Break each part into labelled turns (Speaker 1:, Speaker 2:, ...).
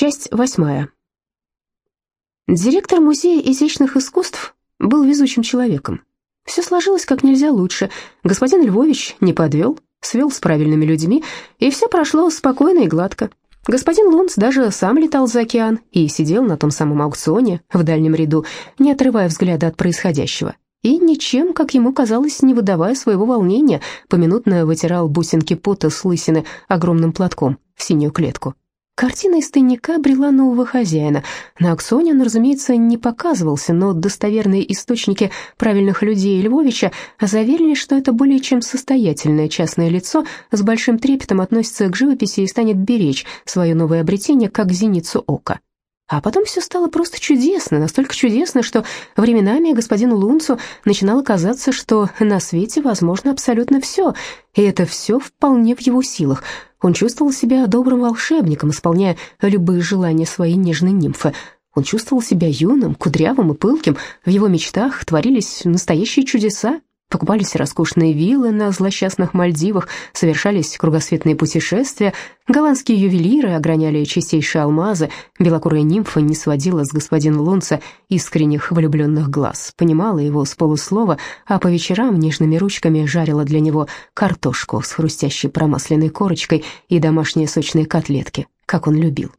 Speaker 1: Часть восьмая. Директор Музея изящных искусств был везучим человеком. Все сложилось как нельзя лучше. Господин Львович не подвел, свел с правильными людьми, и все прошло спокойно и гладко. Господин Лунц даже сам летал за океан и сидел на том самом аукционе в дальнем ряду, не отрывая взгляда от происходящего. И ничем, как ему казалось, не выдавая своего волнения, поминутно вытирал бусинки пота с лысины огромным платком в синюю клетку. Картина из тайника обрела нового хозяина. На аукционе он, разумеется, не показывался, но достоверные источники правильных людей Львовича заверили, что это более чем состоятельное частное лицо с большим трепетом относится к живописи и станет беречь свое новое обретение как зеницу ока. А потом все стало просто чудесно, настолько чудесно, что временами господину Лунцу начинало казаться, что на свете возможно абсолютно все, и это все вполне в его силах. Он чувствовал себя добрым волшебником, исполняя любые желания своей нежной нимфы. Он чувствовал себя юным, кудрявым и пылким, в его мечтах творились настоящие чудеса, Покупались роскошные виллы на злосчастных Мальдивах, совершались кругосветные путешествия, голландские ювелиры ограняли чистейшие алмазы, белокурая нимфа не сводила с господина Лунца искренних влюбленных глаз, понимала его с полуслова, а по вечерам нежными ручками жарила для него картошку с хрустящей промасленной корочкой и домашние сочные котлетки, как он любил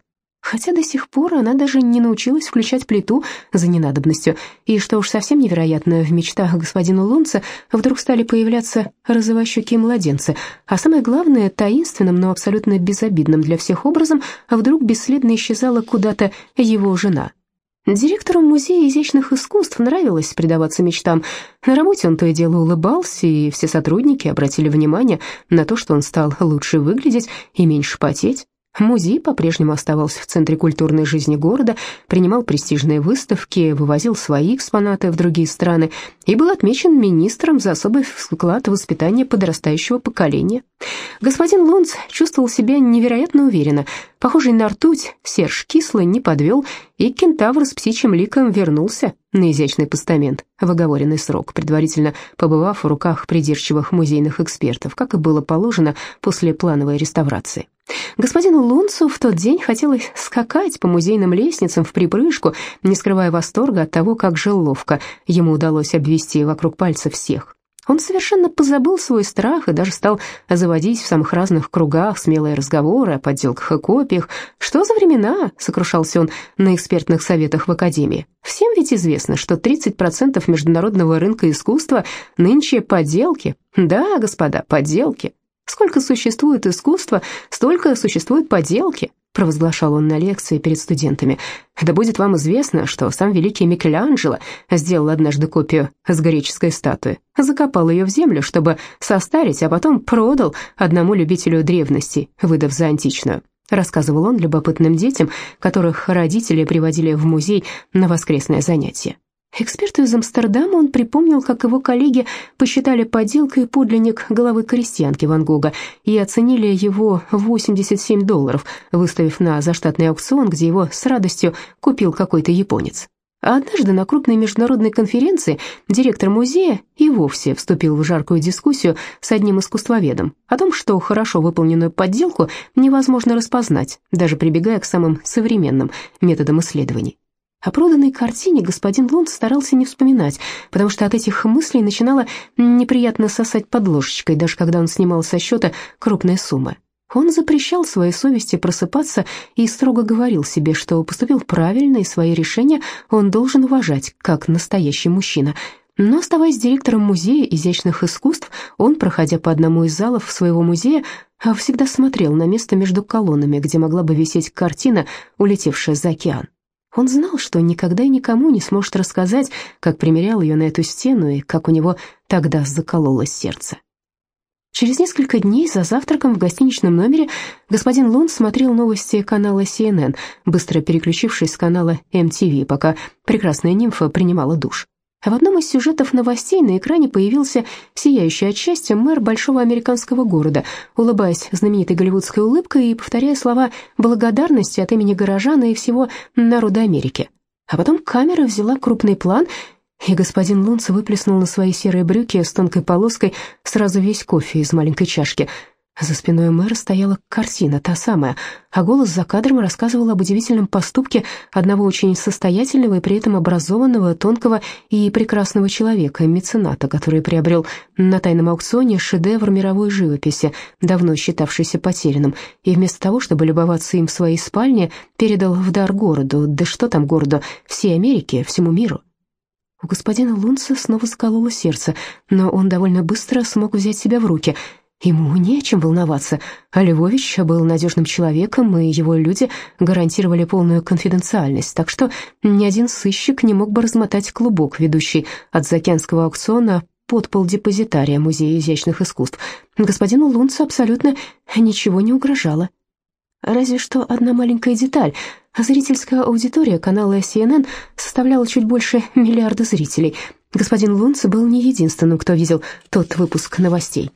Speaker 1: хотя до сих пор она даже не научилась включать плиту за ненадобностью, и, что уж совсем невероятно, в мечтах господина Лунца вдруг стали появляться розовощекие младенцы, а самое главное, таинственным, но абсолютно безобидным для всех образом, вдруг бесследно исчезала куда-то его жена. Директору Музея изящных искусств нравилось предаваться мечтам. На работе он то и дело улыбался, и все сотрудники обратили внимание на то, что он стал лучше выглядеть и меньше потеть. Музей по-прежнему оставался в центре культурной жизни города, принимал престижные выставки, вывозил свои экспонаты в другие страны и был отмечен министром за особый вклад в воспитание подрастающего поколения. Господин Лонц чувствовал себя невероятно уверенно. Похожий на ртуть, Серж Кислый не подвел, и кентавр с птичьим ликом вернулся на изящный постамент в оговоренный срок, предварительно побывав в руках придирчивых музейных экспертов, как и было положено после плановой реставрации. Господину Лунцу в тот день хотелось скакать по музейным лестницам в припрыжку, не скрывая восторга от того, как же ловко ему удалось обвести вокруг пальца всех. Он совершенно позабыл свой страх и даже стал заводить в самых разных кругах смелые разговоры о подделках и копиях. «Что за времена?» — сокрушался он на экспертных советах в Академии. «Всем ведь известно, что 30% международного рынка искусства нынче подделки. Да, господа, подделки. Сколько существует искусства, столько существует подделки, провозглашал он на лекции перед студентами. Да будет вам известно, что сам великий Микеланджело сделал однажды копию с греческой статуи, закопал ее в землю, чтобы состарить, а потом продал одному любителю древности, выдав за античную. Рассказывал он любопытным детям, которых родители приводили в музей на воскресное занятие. Эксперту из Амстердама он припомнил, как его коллеги посчитали подделкой подлинник головы крестьянки Ван Гога и оценили его в 87 долларов, выставив на заштатный аукцион, где его с радостью купил какой-то японец. А однажды на крупной международной конференции директор музея и вовсе вступил в жаркую дискуссию с одним искусствоведом о том, что хорошо выполненную подделку невозможно распознать, даже прибегая к самым современным методам исследований. О проданной картине господин Лунд старался не вспоминать, потому что от этих мыслей начинало неприятно сосать под ложечкой, даже когда он снимал со счета крупные суммы. Он запрещал своей совести просыпаться и строго говорил себе, что поступил правильно, и свои решения он должен уважать, как настоящий мужчина. Но, оставаясь директором музея изящных искусств, он, проходя по одному из залов своего музея, всегда смотрел на место между колоннами, где могла бы висеть картина, улетевшая за океан. Он знал, что никогда и никому не сможет рассказать, как примерял ее на эту стену и как у него тогда закололось сердце. Через несколько дней за завтраком в гостиничном номере господин Лун смотрел новости канала CNN, быстро переключившись с канала MTV, пока прекрасная нимфа принимала душ. В одном из сюжетов новостей на экране появился сияющий от счастья мэр большого американского города, улыбаясь знаменитой голливудской улыбкой и повторяя слова благодарности от имени горожан и всего народа Америки. А потом камера взяла крупный план, и господин Лунц выплеснул на свои серые брюки с тонкой полоской сразу весь кофе из маленькой чашки. За спиной мэра стояла картина, та самая, а голос за кадром рассказывал об удивительном поступке одного очень состоятельного и при этом образованного, тонкого и прекрасного человека, мецената, который приобрел на тайном аукционе шедевр мировой живописи, давно считавшийся потерянным, и вместо того, чтобы любоваться им в своей спальне, передал в дар городу, да что там городу, всей Америке, всему миру. У господина Лунца снова закололо сердце, но он довольно быстро смог взять себя в руки — Ему не о чем волноваться. А Львович был надежным человеком, и его люди гарантировали полную конфиденциальность, так что ни один сыщик не мог бы размотать клубок, ведущий от заокеанского аукциона под пол депозитария Музея изящных искусств. Господину Лунцу абсолютно ничего не угрожало. Разве что одна маленькая деталь. Зрительская аудитория канала CNN составляла чуть больше миллиарда зрителей. Господин Лунц был не единственным, кто видел тот выпуск новостей.